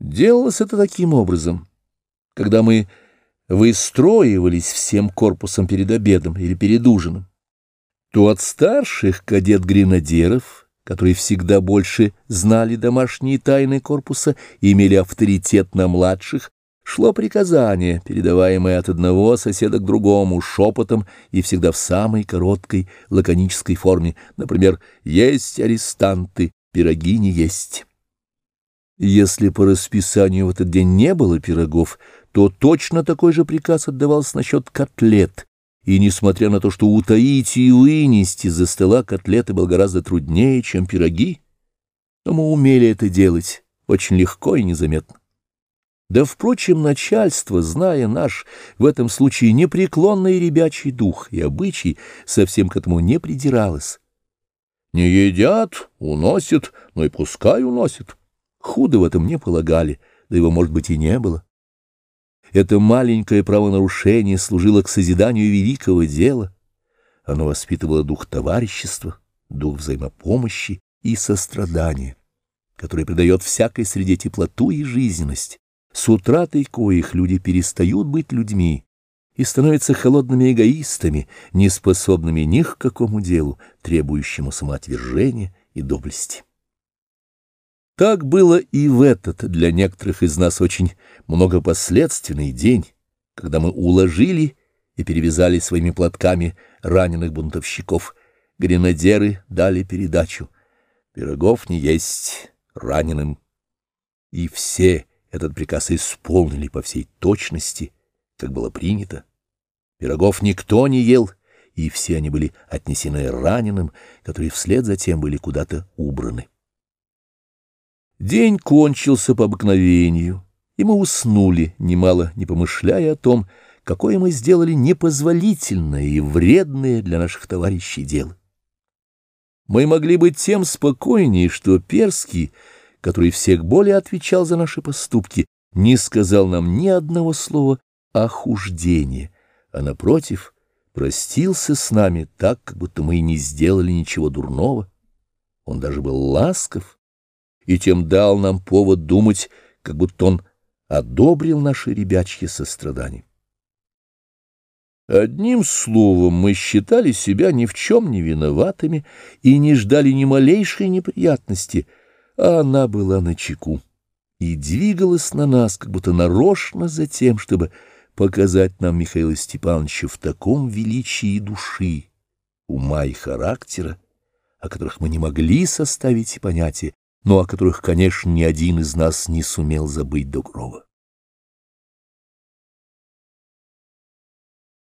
Делалось это таким образом. Когда мы выстроивались всем корпусом перед обедом или перед ужином, то от старших кадет-гренадеров, которые всегда больше знали домашние тайны корпуса и имели авторитет на младших, шло приказание, передаваемое от одного соседа к другому шепотом и всегда в самой короткой лаконической форме, например, «Есть арестанты, пироги не есть». Если по расписанию в этот день не было пирогов, то точно такой же приказ отдавался насчет котлет, и несмотря на то, что утаить и вынести за стола котлеты было гораздо труднее, чем пироги, то мы умели это делать очень легко и незаметно. Да, впрочем, начальство, зная наш в этом случае непреклонный ребячий дух и обычай, совсем к этому не придиралось. Не едят, уносят, но и пускай уносят. Худо в этом не полагали, да его, может быть, и не было. Это маленькое правонарушение служило к созиданию великого дела. Оно воспитывало дух товарищества, дух взаимопомощи и сострадания, который придает всякой среде теплоту и жизненность. С утратой коих люди перестают быть людьми и становятся холодными эгоистами, неспособными ни к какому делу, требующему самоотвержения и доблести. Так было и в этот для некоторых из нас очень многопоследственный день, когда мы уложили и перевязали своими платками раненых бунтовщиков. Гренадеры дали передачу. Пирогов не есть раненым. И все этот приказ исполнили по всей точности, как было принято. Пирогов никто не ел, и все они были отнесены раненым, которые вслед за тем были куда-то убраны. День кончился по обыкновению, и мы уснули, немало не помышляя о том, какое мы сделали непозволительное и вредное для наших товарищей дело. Мы могли быть тем спокойнее, что Перский, который всех более отвечал за наши поступки, не сказал нам ни одного слова охуждения, а, напротив, простился с нами так, как будто мы и не сделали ничего дурного. Он даже был ласков и тем дал нам повод думать, как будто он одобрил наши ребячье сострадание. Одним словом, мы считали себя ни в чем не виноватыми и не ждали ни малейшей неприятности, а она была на чеку и двигалась на нас, как будто нарочно за тем, чтобы показать нам Михаила Степановича в таком величии души, ума и характера, о которых мы не могли составить и понятия, но о которых, конечно, ни один из нас не сумел забыть до гроба.